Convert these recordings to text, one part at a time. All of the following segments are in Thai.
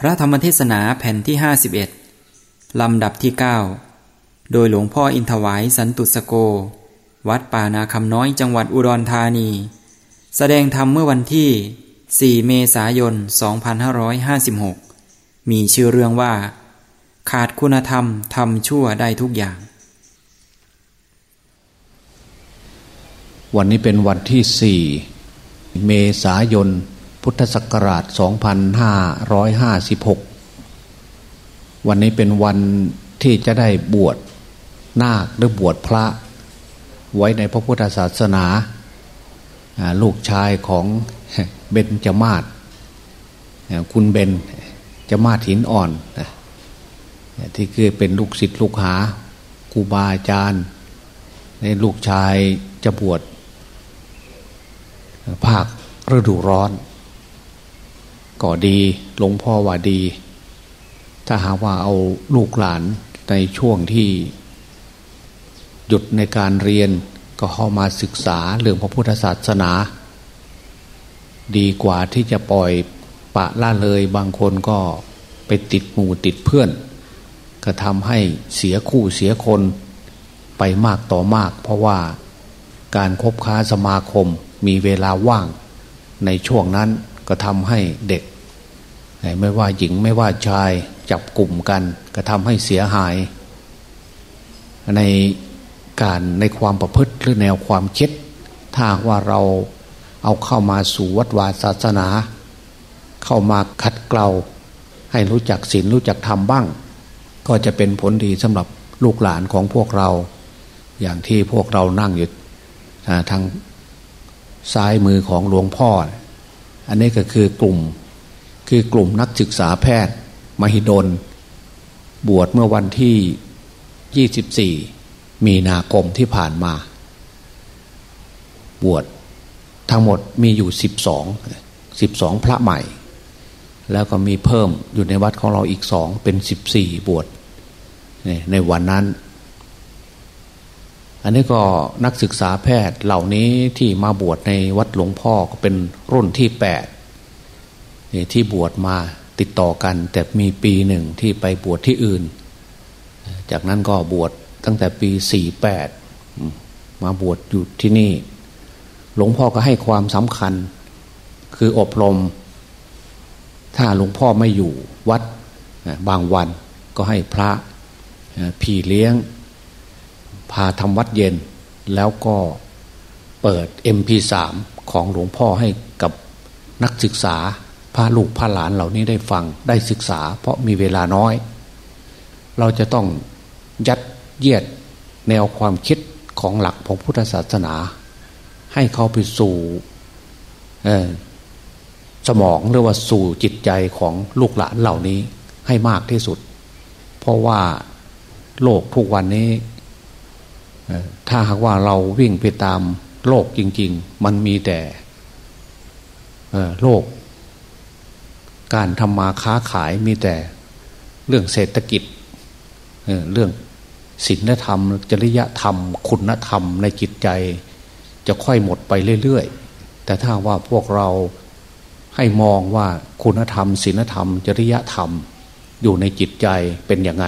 พระธรรมเทศนาแผ่นที่ 51 ลำดับที่ 9 โดยหลวงพ่ออินทวายสันตุสโก วัดป่านาคำน้อยจังหวัดอุดรธานี แสดงธรรมเมื่อวันที่ 4 เมษายน 2556 มีชื่อเรื่องว่า ขาดคุณธรรมทำชั่วได้ทุกอย่าง วันนี้เป็นวันที่ 4 เมษายน พุทธศักราช 2556 วันนี้เป็นวันที่จะได้บวชนาคหรือบวชพระ ไว้ในพระพุทธศาสนา ลูกชายของเบนจมาศคุณเบนจมาศหินอ่อน ที่คือเป็นลูกศิษย์ลูกหาครูบาอาจารย์ในลูกชายจะบวชภาคฤดูร้อน ก็ดีหลวงพ่อว่าดี ถ้าหาว่าเอาลูกหลานในช่วงที่ หยุดในการเรียนก็เข้ามาศึกษาเรื่องพระพุทธศาสนา ดีกว่าที่จะปล่อยปะละเลยบางคนก็ไปติดหมู่ติดเพื่อน ก็ทำให้เสียคู่เสียคนไปมากต่อมาก เพราะว่าการคบค้าสมาคมมีเวลาว่างในช่วงนั้น ก็ทำให้เด็ก ไม่ว่าหญิงไม่ว่าชายจับกลุ่มกัน ก็ทำให้เสียหาย ในการในความประพฤติหรือแนวความคิด ถ้าว่าเราเอาเข้ามาสู่วัดวาศาสนา เข้ามาขัดเกลาให้รู้จักศีลรู้จักธรรมบ้าง ก็จะเป็นผลดีสำหรับลูกหลานของพวกเรา อย่างที่พวกเรานั่งอยู่ทางซ้ายมือของหลวงพ่อ อันนี้ก็คือกลุ่มคือกลุ่มนักศึกษาแพทย์ มหิดล บวชเมื่อวันที่ 24 มีนาคมที่ผ่านมา บวชทั้งหมดมีอยู่ 12 12 พระใหม่ แล้วก็มีเพิ่มอยู่ในวัดของเราอีกสองเป็น 14 บวชในวันนั้น อันนี้ก็นักศึกษาแพทย์เหล่านี้ที่มาบวชในวัดหลวงพ่อก็เป็นรุ่นที่แปดที่บวชมาติดต่อกัน แต่มีปีหนึ่งที่ไปบวชที่อื่น จากนั้นก็บวชตั้งแต่ปีสี่แปดมาบวชอยู่ที่นี่ หลวงพ่อก็ให้ความสำคัญ คืออบรม ถ้าหลวงพ่อไม่อยู่วัดบางวันก็ให้พระพี่เลี้ยง พาทำวัดเย็น แล้วก็เปิด MP3 ของหลวงพ่อให้กับนักศึกษาพาลูกพาหลานเหล่านี้ได้ฟังได้ศึกษา เพราะมีเวลาน้อย เราจะต้องยัดเยียดแนวความคิดของหลักของพุทธศาสนา ให้เขาไปสู่สมองหรือว่าสู่จิตใจของลูกหลานเหล่านี้ให้มากที่สุด เพราะว่าโลกทุกวันนี้ ถ้าหากว่าเราวิ่งไปตามโลกจริง ๆ มันมีแต่โลก การทำมาค้าขายมีแต่เรื่องเศรษฐกิจเรื่องศีลธรรม จริยธรรม คุณธรรมในจิตใจ จะค่อยหมดไปเรื่อยๆ แต่ถ้าว่าพวกเราให้มองว่าคุณธรรมศีลธรรม จริยธรรม อยู่ในจิตใจเป็นยังไง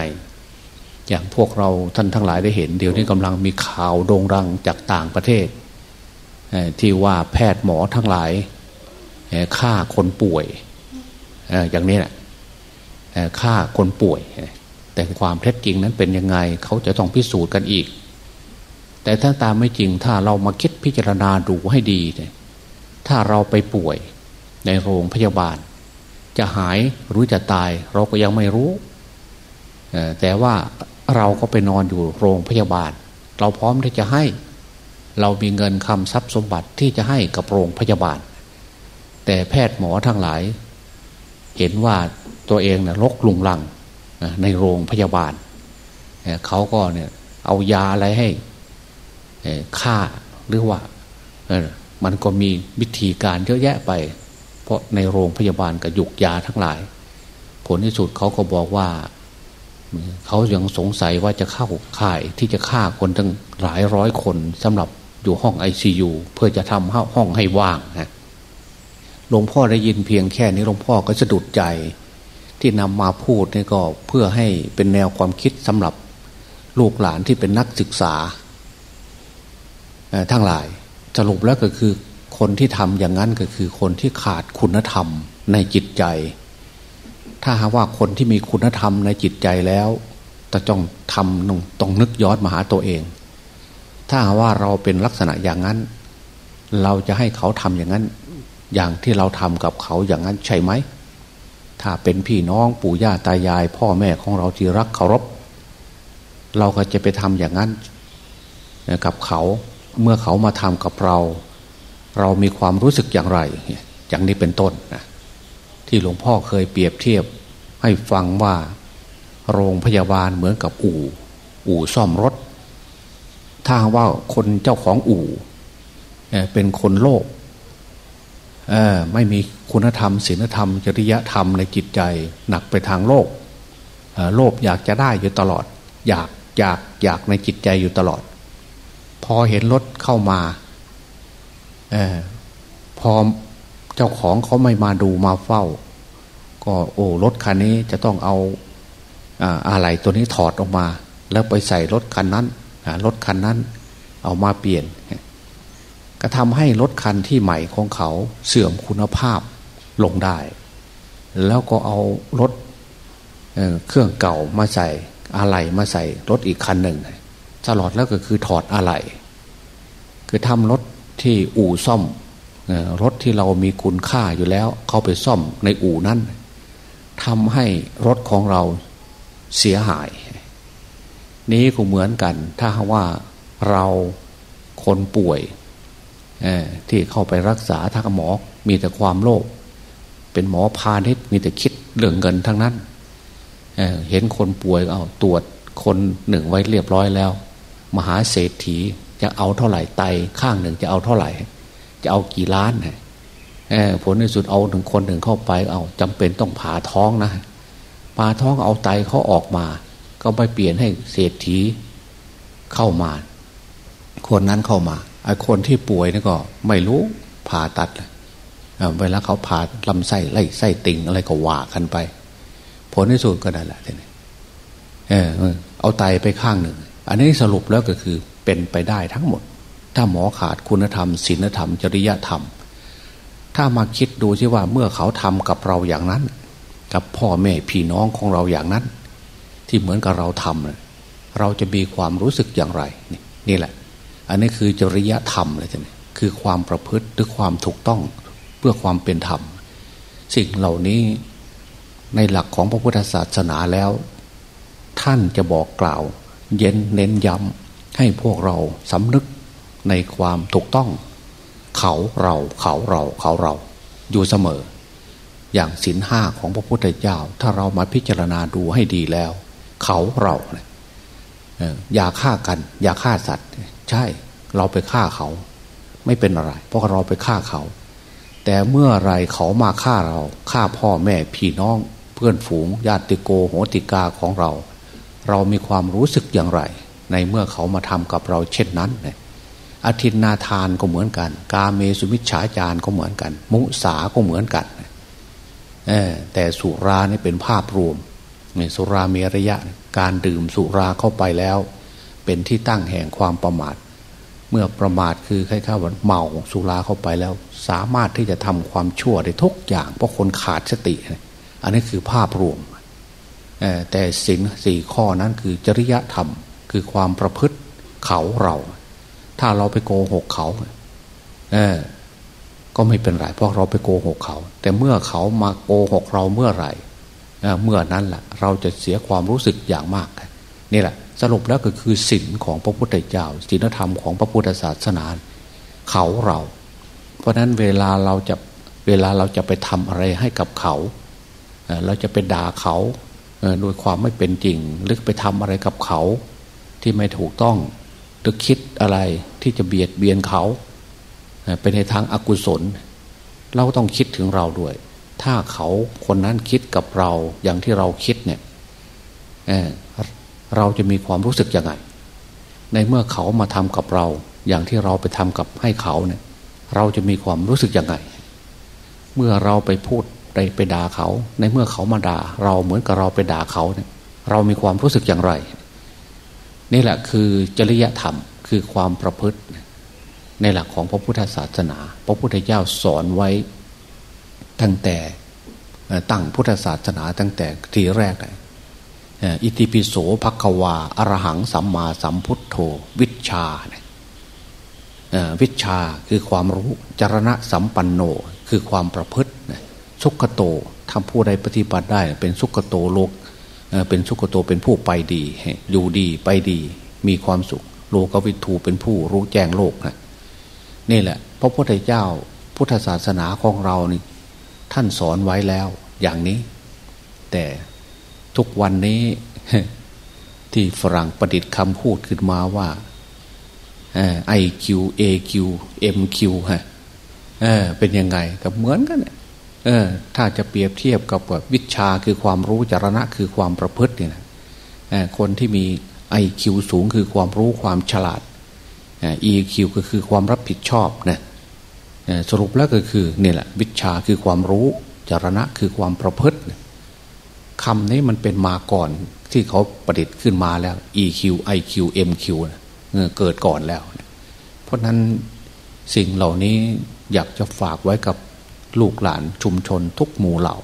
อย่างพวกเราท่านทั้งหลายได้เห็น เดี๋ยวนี้กำลังมีข่าวโด่งดังจากต่างประเทศ ที่ว่าแพทย์หมอทั้งหลายฆ่าคนป่วยอย่างนี้แหละฆ่าคนป่วย แต่ความเท็จจริงนั้นเป็นยังไงเขาจะต้องพิสูจน์กันอีก แต่ถ้าตามไม่จริงถ้าเรามาคิดพิจารณาดูให้ดีถ้าเราไปป่วยในโรงพยาบาล จะหายหรือจะตายเราก็ยังไม่รู้ แต่ว่า เราก็ไปนอนอยู่โรงพยาบาล เราพร้อมที่จะให้ เรามีเงินคำทรัพย์สมบัติที่จะให้กับโรงพยาบาล แต่แพทย์หมอทั้งหลาย เห็นว่าตัวเองนะลกลุงลังในโรงพยาบาลเขาก็เนี่ยเอายาอะไรให้ฆ่าหรือว่ามันก็มีวิธีการเยอะแยะไป เพราะในโรงพยาบาลกับยุกยาทั้งหลาย ผลที่สุดเขาก็บอกว่า เขายังสงสัยว่าจะเข้าข่ายที่จะฆ่าคนตั้งหลายร้อยคนสำหรับอยู่ห้องไอซียูเพื่อจะทำห้องให้ว่างนะหลวงพ่อได้ยินเพียงแค่นี้หลวงพ่อก็สะดุดใจที่นำมาพูดนี่ก็เพื่อให้เป็นแนวความคิดสำหรับลูกหลานที่เป็นนักศึกษาทั้งหลายสรุปแล้วก็คือคนที่ทำอย่างนั้นก็คือคนที่ขาดคุณธรรมในจิตใจ ถ้าหากว่าคนที่มีคุณธรรมในจิตใจแล้วจะต้องทำต้องนึกย้อนมาหาตัวเอง ถ้าหากว่าเราเป็นลักษณะอย่างนั้น เราจะให้เขาทำอย่างนั้น อย่างที่เราทำกับเขาอย่างนั้นใช่ไหม ถ้าเป็นพี่น้องปู่ย่าตายาย พ่อแม่ของเราที่รักเคารพ เราก็จะไปทำอย่างนั้นกับเขาเมื่อเขามาทำกับเรา เรามีความรู้สึกอย่างไร อย่างนี้เป็นต้นนะ ที่หลวงพ่อเคยเปรียบเทียบ ให้ฟังว่าโรงพยาบาลเหมือนกับอู่ อู่ซ่อมรถ ถ้าว่าคนเจ้าของอู่เป็นคนโลกไม่มีคุณธรรมศีลธรรม จริยธรรมในจิตใจหนักไปทางโลกโลภอยากจะได้อยู่ตลอด อยากอยากอยากในจิตใจอยู่ตลอด พอเห็นรถเข้ามาอพอ เจ้าของเขาไม่มาดูมาเฝ้า ก็โอ้รถคันนี้จะต้องเอาอะไรตัวนี้ถอดออกมา แล้วไปใส่รถคันนั้นรถคันนั้น เอามาเปลี่ยน ก็ทำให้รถคันที่ใหม่ของเขาเสื่อมคุณภาพลงได้ แล้วก็เอารถเครื่องเก่ามาใส่อะไรมาใส่รถอีกคันหนึ่งตลอดแล้วก็คือถอดอะไร คือทำรถที่อู่ซ่อม รถที่เรามีคุณค่าอยู่แล้ว เข้าไปซ่อมในอู่นั้นทำให้รถของเราเสียหาย นี้ก็เหมือนกัน ถ้าว่าเราคนป่วยที่เข้าไปรักษาทางหมอมีแต่ความโลภเป็นหมอพาณิชย์มีแต่คิดเรื่องเงินทั้งนั้นเเห็นคนป่วยเอาตรวจคนหนึ่งไว้เรียบร้อยแล้ว มหาเศรษฐีจะเอาเท่าไหร่ไตข้างหนึ่งจะเอาเท่าไหร่ จะเอากี่ล้านผลในสุดเอาหนึ่งคนหนึ่งเข้าไปเอาจำเป็นต้องผ่าท้องนะผ่าท้องเอาไตเขาออกมา ก็ไปเปลี่ยนให้เศรษฐีเข้ามา คนนั้นเข้ามาไอ้คนที่ป่วยนี่ก็ ไม่รู้ผ่าตัดเวลาเขาผ่าลำไส้ไล่ไส้ติ่งอะไรก็ว่ากันไป ผลในสุดก็ได้แหละทีนี้เออเอาไตไปข้างหนึ่ง อันนี้สรุปแล้วก็คือเป็นไปได้ทั้งหมด ถ้าหมอขาดคุณธรรมศีลธรรม จริยธรรม ถ้ามาคิดดูใช่ว่าเมื่อเขาทำกับเราอย่างนั้น กับพ่อแม่พี่น้องของเราอย่างนั้น ที่เหมือนกับเราทำเราจะมีความรู้สึกอย่างไรนี่แหละ อันนี้คือจริยธรรมเลยจ้ะคือความประพฤติหรือความถูกต้องเพื่อความเป็นธรรม สิ่งเหล่านี้ในหลักของพระพุทธศาสนาแล้ว ท่านจะบอกกล่าว เย็นเน้นย้ำให้พวกเราสำนึก ในความถูกต้อง เขาเราเขาเราเขาเรา อยู่เสมอ อย่างศีลห้าของพระพุทธเจ้า ถ้าเรามาพิจารณาดูให้ดีแล้ว เขาเราอย่าฆ่ากัน อย่าฆ่าสัตว์ ใช่ เราไปฆ่าเขา ไม่เป็นอะไร เพราะเราไปฆ่าเขา แต่เมื่อไรเขามาฆ่าเราฆ่าพ่อแม่พี่น้อง เพื่อนฝูงญาติโกโหติกาของเรา เรามีความรู้สึกอย่างไร ในเมื่อเขามาทำกับเราเช่นนั้นเนี่ย อธินนาทานก็เหมือนกัน กาเมสุมิชฉาจารก็เหมือนกัน มุสาก็เหมือนกันแต่สุรานี่เป็นภาพรวมเนี่ยสุราเมระยะการดื่มสุราเข้าไปแล้ว เป็นที่ตั้งแห่งความประมาท เมื่อประมาทคือคล้ายๆว่าเมาสุราเข้าไปแล้ว สามารถที่จะทำความชั่วได้ทุกอย่าง เพราะคนขาดสติ อันนี้คือภาพรวมแต่สิ่งสี่ข้อนั้นคือจริยธรรมคือความประพฤติเขาเรา ถ้าเราไปโกหกเขาเออก็ไม่เป็นไรเพราะเราไปโกหกเขา แต่เมื่อเขามาโกหกเราเมื่อไหร่เมื่อนั้นแหละเราจะเสียความรู้สึกอย่างมากนี่แหละ สรุปแล้วก็คือศีลของพระพุทธเจ้าศีลธรรมของพระพุทธศาสนาเขาเรา เพราะนั้นเวลาเราจะเวลาเราจะไปทำอะไรให้กับเขาเราจะไปด่าเขาโดยความไม่เป็นจริง หรือไปทำอะไรกับเขาที่ไม่ถูกต้อง หรือคิดอะไรที่จะเบียดเบียนเขาเป็นในทางอากุศล เราต้องคิดถึงเราด้วย ถ้าเขาคนนั้นคิดกับเราอย่างที่เราคิดเนี่ยเเราจะมีความรู้สึกยังไง ในเมื่อเขามาทำกับเรา อย่างที่เราไปทำกับให้เขาเนี่ยเราจะมีความรู้สึกยังไง เมื่อเราไปพูดไปไปด่าเขา ในเมื่อเขามาด่า เราเหมือนกับเราไปด่าเขาเนี่ยเรามีความรู้สึกอย่างไร นี่แหละคือจริยธรรมคือความประพฤติ ในหลักของพระพุทธศาสนา พระพุทธเจ้าสอนไว้ ตั้งแต่ตั้งพุทธศาสนาตั้งแต่ทีแรกเลยอิติปิโสภควาอรหังสัมมาสัมพุทโธ วิชาวิชาคือความรู้จรณะสัมปันโนคือความประพฤติสุขโตทำผู้ใดปฏิบัติได้ เป็นสุขโตโลก เป็นสุขโตเป็นผู้ไปดี อยู่ดีไปดี มีความสุข โลกวิทูเป็นผู้รู้แจ้งโลกนะนี่แหละ พระพุทธเจ้าพุทธศาสนาของเรานี่ท่านสอนไว้แล้วอย่างนี้ แต่ทุกวันนี้ที่ฝรั่งประดิษฐ์คำพูดขึ้นมาว่าIQ AQ MQ ฮะเป็นยังไงก็เหมือนกันเออ ถ้าจะเปรียบเทียบกับวิชชาคือความรู้จรณะคือความประพฤติเนี่ยนะคนที่มีไอคิวสูงคือความรู้ความฉลาด AQ ก็คือความรับผิดชอบนะสรุปแล้วก็คือเนี่ยแหละวิชชาคือความรู้จรณะคือความประพฤติคำนี้มันเป็นมาก่อนที่เขาประดิษฐ์ขึ้นมาแล้ว EQ IQ MQ เกิดก่อนแล้ว เพราะนั้นสิ่งเหล่านี้อยากจะฝากไว้กับ ลูกหลานชุมชนทุกหมู่เหล่า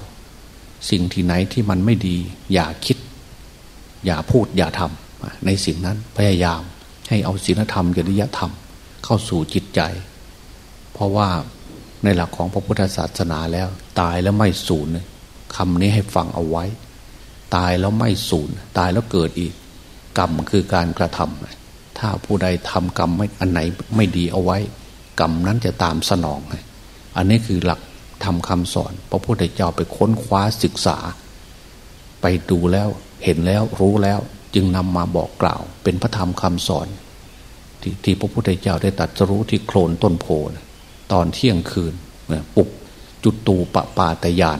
สิ่งที่ไหนที่มันไม่ดี อย่าคิด อย่าพูดอย่าทำในสิ่งนั้นพยายามให้เอาศีลธรรมจริยธรรม เข้าสู่จิตใจ เพราะว่าในหลักของพระพุทธศาสนาแล้ว ตายแล้วไม่สูญคำนี้ให้ฟังเอาไว้ ตายแล้วไม่สูญตายแล้วเกิดอีก กรรมคือการกระทำถ้าผู้ใดทำกรรมไม่อันไหนไม่ดีเอาไว้ กรรมนั้นจะตามสนอง อันนี้คือหลัก ทำคำสอน พระพุทธเจ้าไปค้นคว้าศึกษา ไปดูแล้วเห็นแล้วรู้แล้วจึงนำมาบอกกล่าว เป็นพระธรรมคำสอนที่ที่พระพุทธเจ้าได้ตัดรู้ที่โคลนต้นโพตอนเที่ยงคืนปุกจุดตูปปาตยาน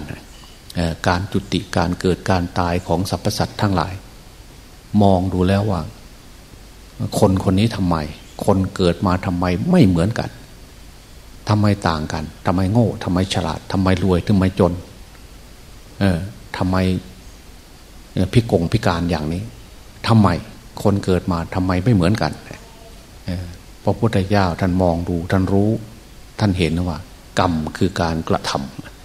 การจุติการเกิดการตายของสรรพสัตว์ทั้งหลาย มองดูแล้วว่า คนคนนี้ทำไม คนเกิดมาทำไมไม่เหมือนกัน ทำไมต่างกันทำไมโง่ทำไมฉลาดทำไมรวยทำไมจน เออทำไมพิกงพิการอย่างนี้ทำไมคนเกิดมาทำไมไม่เหมือนกันพระพุทธเจ้าท่านมองดูท่านรู้ ท่านเห็นว่า กรรมคือการกระท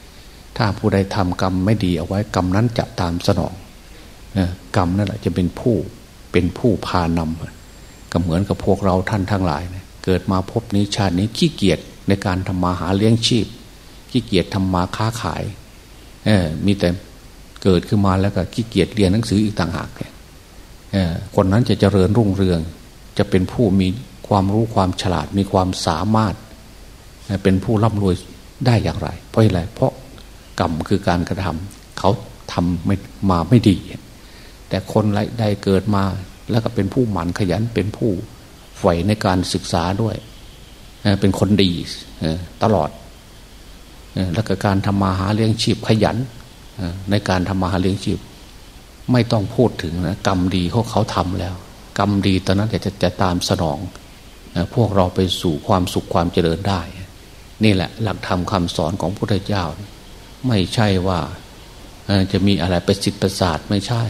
ำถ้าผู้ใดทำกรรมไม่ดีเอาไว้กรรมนั้นจะตามสนองกรรมนั่นแหละจะเป็นผู้เป็นผู้พานำก็เหมือนกับพวกเราท่านทั้งหลาย เกิดมาพบนี้ชาตินี้ขี้เกียจ ในการทำมาหาเลี้ยงชีพขี้เกียจทำมาค้าขายเออมีแต่เกิดขึ้นมาแล้วก็ขี้เกียจเรียนหนังสืออีกต่างหากเออคนนั้นจะเจริญรุ่งเรือง จะเป็นผู้มีความรู้ความฉลาดมีความสามารถ เป็นผู้ร่ำรวยได้อย่างไร เพราะอะไรเพราะกรรมคือการกระทำเขาทำไม่มาไม่ดี แต่คนไรได้เกิดมาแล้วก็เป็นผู้หมั่นขยันเป็นผู้ใฝ่ในการศึกษาด้วย เป็นคนดีตลอด แล้วก็การทำมาหาเลี้ยงชีพขยันในการทำมาหาเลี้ยงชีพ ไม่ต้องพูดถึงนะกรรมดีเขาเขาทำแล้ว กรรมดีตอนนั้นจะจะตามสนอง พวกเราไปสู่ความสุขความเจริญได้ นี่แหละ หลักธรรมคาสอนของพระพุทธเจ้า ไม่ใช่ว่าจะมีอะไรไปสิทธิประสาทไม่ใช่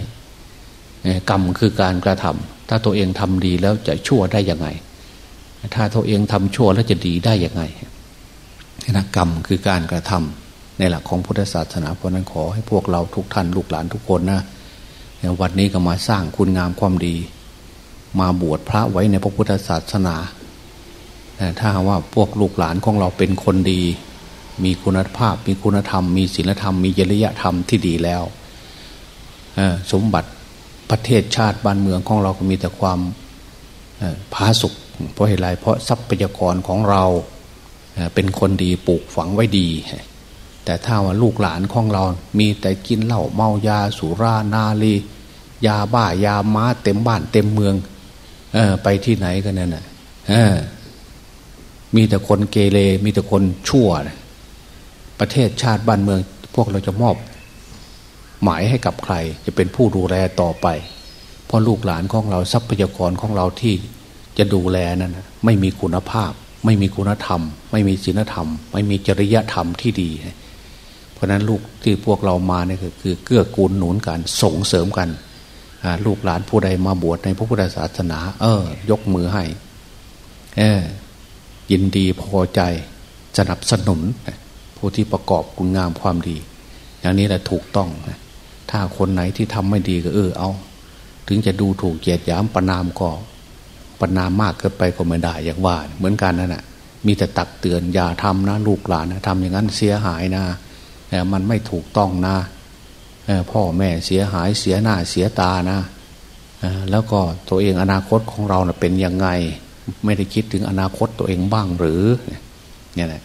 กรรมคือการกระทำถ้าตัวเองทำดีแล้วจะชั่วได้ยังไง ถ้าตัวเองทำชั่วแล้วจะดีได้ยังไงนะกรรมคือการกระทำในหลักของพุทธศาสนาเพราะนั้นขอให้พวกเราทุกท่านลูกหลานทุกคนนะวันนี้ก็มาสร้างคุณงามความดี มาบวชพระไว้ในพระพุทธศาสนาถ้าว่าพวกลูกหลานของเราเป็นคนดี มีคุณภาพ มีคุณธรรม มีศีลธรรม มีจริยธรรมที่ดีแล้วสมบัติประเทศชาติบ้านเมืองของเราก็มีแต่ความผาสุก เพราะเหตุไรเพราะทรัพยากรของเราเป็นคนดีปลูกฝังไว้ดี แต่ถ้าว่าลูกหลานของเรา มีแต่กินเหล้าเมายาสุรานาลียาบ้ายาม้าเต็มบ้านเต็มเมืองอไปที่ไหนกันนั่นน่ะมีแต่คนเกเรมีแต่คนชั่วประเทศชาติบ้านเมือง พวกเราจะมอบ หมายให้กับใคร จะเป็นผู้ดูแลต่อไป เพราะลูกหลานของเราทรัพยากรของเราที่ จะดูแลนั้นไม่มีคุณภาพ ไม่มีคุณธรรม ไม่มีศีลธรรม ไม่มีจริยธรรมที่ดี เพราะนั้นลูกที่พวกเรามาเนี่ยคือเกื้อกูลหนุนกันส่งเสริมกันลูกหลานผู้ใดมาบวชในพระพุทธศาสนา เออ ยกมือให้ เออ ยินดีพอใจสนับสนุน ผู้ที่ประกอบคุณงามความดี อย่างนี้แหละถูกต้องถ้าคนไหนที่ทำไม่ดีก็เออเอา ถึงจะดูถูกเกียดยามประนามก็ ประนามมากเกินไปก็ไม่ได้อย่างว่า เหมือนกันนั่นแหะมีแต่ตักเตือนอย่าทำนะลูกหลานนะทำอย่างนั้นเสียหายนะมันไม่ถูกต้องนะพ่อแม่เสียหายเสียหน้าเสียตานะแล้วก็ตัวเองอนาคตของเราเป็นยังไง ไม่ได้คิดถึงอนาคตตัวเองบ้างหรือเนี่ยแหละ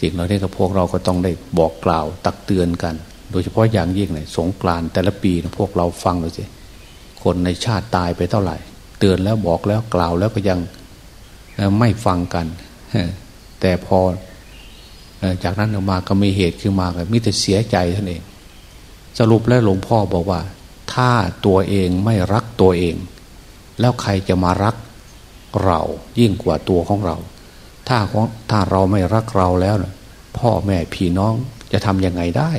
สิ่งเหล่านี้กับพวกเราก็ต้องได้บอกกล่าวตักเตือนกัน โดยเฉพาะอย่างยิ่งเลยสงกรานแต่ละปีนะพวกเราฟังดูสิคนในชาติตายไปเท่าไหร่ เตือนแล้วบอกแล้วกล่าวแล้วก็ยังไม่ฟังกัน แต่พอจากนั้นออกมาก็มีเหตุขึ้นมาก็มิแต่เสียใจท่านเอง สรุปแล้วหลวงพ่อบอกว่า ถ้าตัวเองไม่รักตัวเอง แล้วใครจะมารักเรายิ่งกว่าตัวของเรา ถ้าถ้าเราไม่รักเราแล้วนะพ่อแม่พี่น้องจะทำยังไงได้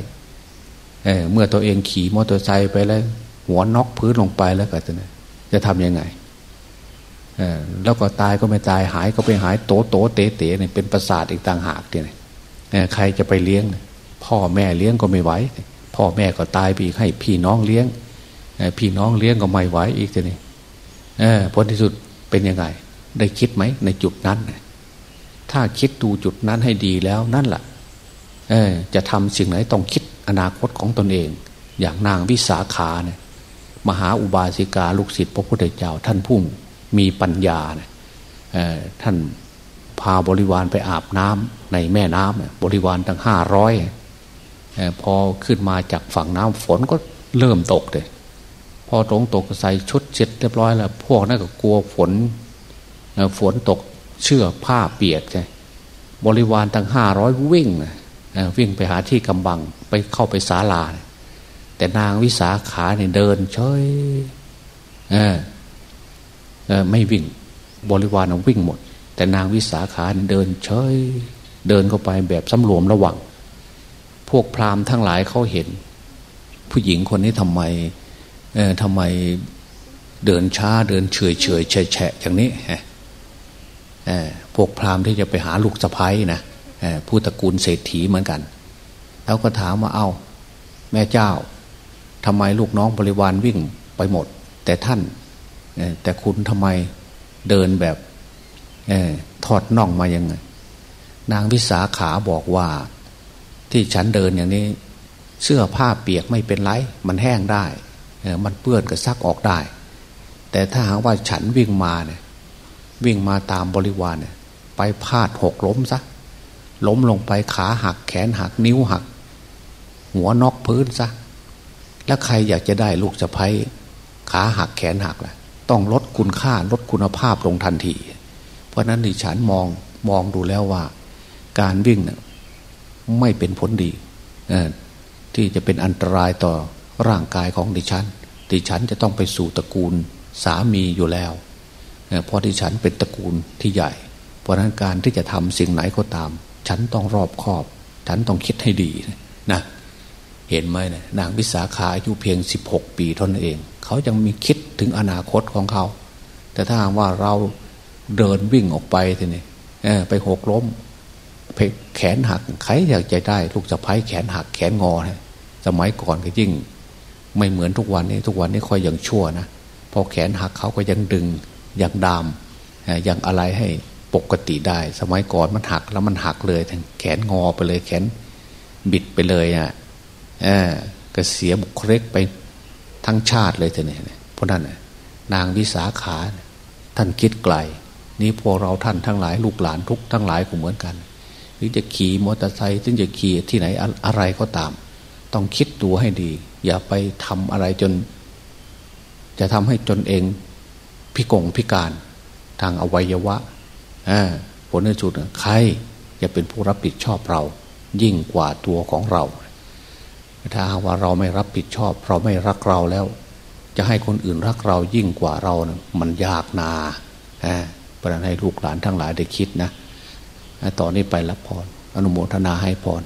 เเมื่อตัวเองขี่มอเตอร์ไซค์ไปแล้ว หัวน็อกพื้นลงไปแล้วก็จะจะทำยังไง แล้วก็ตายก็ไม่ตายหายก็ไปหายโตโตเตเตเนี่ยเป็นประสาทอีกต่างหากเนี่ยใครจะไปเลี้ยง พ่อแม่เลี้ยงก็ไม่ไหวพ่อแม่ก็ตายไปให้พี่น้องเลี้ยงพี่น้องเลี้ยงก็ไม่ไหวอีกทีนี้ผลที่สุดเป็นยังไง ได้คิดไหมในจุดนั้น ถ้าคิดดูจุดนั้นให้ดีแล้วนั่นแหละจะทำสิ่งไหนต้องคิดอนาคตของตนเอง อย่างนางวิสาขาเนี่ยมหาอุบาสิกาลูกศิษย์พระพุทธเจ้าท่านผู้ มีปัญญาเนี่ยท่านพาบริวารไปอาบน้ำในแม่น้ำบริวารตั้งห้าร้อยพอขึ้นมาจากฝั่งน้ำฝนก็เริ่มตกเลยพอตรงตกใส่ชุดเช็ดเรียบร้อยแล้วพวกนั้นก็กลัวฝนฝนตกเชื่อผ้าเปียกใช่บริวารตั้งห้าร้อยวิ่งวิ่งไปหาที่กำบังไปเข้าไปศาลาแต่นางวิสาขาเนี่ยเดินเฉย ไม่วิ่งบริวารวิ่งหมด แต่นางวิสาขาเดินเฉยเดินเข้าไปแบบสำรวมระวัง พวกพราหมณ์ทั้งหลายเขาเห็น ผู้หญิงคนนี้ทำไมเออทำไมเดินช้าเดินเฉยเฉยแฉะแฉอย่างนี้เออพวกพราหมณ์ที่จะไปหาลูกสะพ้ายนะผู้ตระกูลเศรษฐีเหมือนกัน แล้วก็ถามว่าเอา้า แม่เจ้าทำไมลูกน้องบริวารวิ่งไปหมด แต่ท่าน แต่คุณทำไมเดินแบบทอดน่องมายังไง นางวิสาขาบอกว่า ที่ฉันเดินอย่างนี้ เสื้อผ้าเปียกไม่เป็นไร มันแห้งได้มันเปื้อนก็ซักออกได้ แต่ถ้าหากว่าฉันวิ่งมาเนี่ย วิ่งมาตามบริวารเนี่ย ไปพาดหกล้มซะล้มลงไปขาหักแขนหักนิ้วหัก หัวนอกพื้นซะแล้วใครอยากจะได้ลูกสะพ้ยขาหักแขนหักล่ะ ต้องลดคุณค่าลดคุณภาพลงทันที เพราะนั้นดิฉันมองมองดูแล้วว่า การวิ่งนะไม่เป็นผลดีที่จะเป็นอันตรายต่อร่างกายของดิฉัน ดิฉันจะต้องไปสู่ตระกูลสามีอยู่แล้วเพราะดิฉันเป็นตระกูลที่ใหญ่ เพราะนั้นการที่จะทำสิ่งไหนก็ตาม ฉันต้องรอบคอบ ฉันต้องคิดให้ดีนะ เห็นไหมนะนางวิสาขาอายุเพียงสิบหกปีเท่านั้นเอง เขายังมีคิดถึงอนาคตของเขา แต่ถ้าว่าเราเดินวิ่งออกไปทีนี้ไปหกล้มแขนหักใครอยากจะได้ ลูกสะพ้ายแขนหักแขนงอนะสมัยก่อนก็ยิ่ง ไม่เหมือนทุกวันนี้ ทุกวันนี้ค่อยยังชั่วนะพอแขนหักเขาก็ยังดึงยังดามยังอะไรให้ปกติได้ สมัยก่อนมันหักแล้วมันหักเลยแขนงอไปเลยแขนบิดไปเลยอะ ก็เสียบุคลิกไปทั้งชาติเลยทีนี้เพราะนั้นนางวิสาขา ท่านคิดไกล นี้พวกเราท่านทั้งหลายลูกหลานทุกทั้งหลายก็เหมือนกันหรือจะขี่มอเตอร์ไซค์ถึงจะขี่ที่ไหนอะไรก็ตาม ต้องคิดตัวให้ดี อย่าไปทำอะไรจน จะทำให้จนเองพิกงพิการ ทางอวัยวะผลในจุดใครจะเป็นผู้รับผิดชอบเรา ยิ่งกว่าตัวของเรา ถ้าว่าเราไม่รับผิดชอบ เราไม่รักเราแล้ว จะให้คนอื่นรักเรายิ่งกว่าเรานะมันยากนาฮะประให้ลูกหลานทั้งหลายได้คิดนะ ตอนนี้ไปรับพรอนุโมทนาให้พร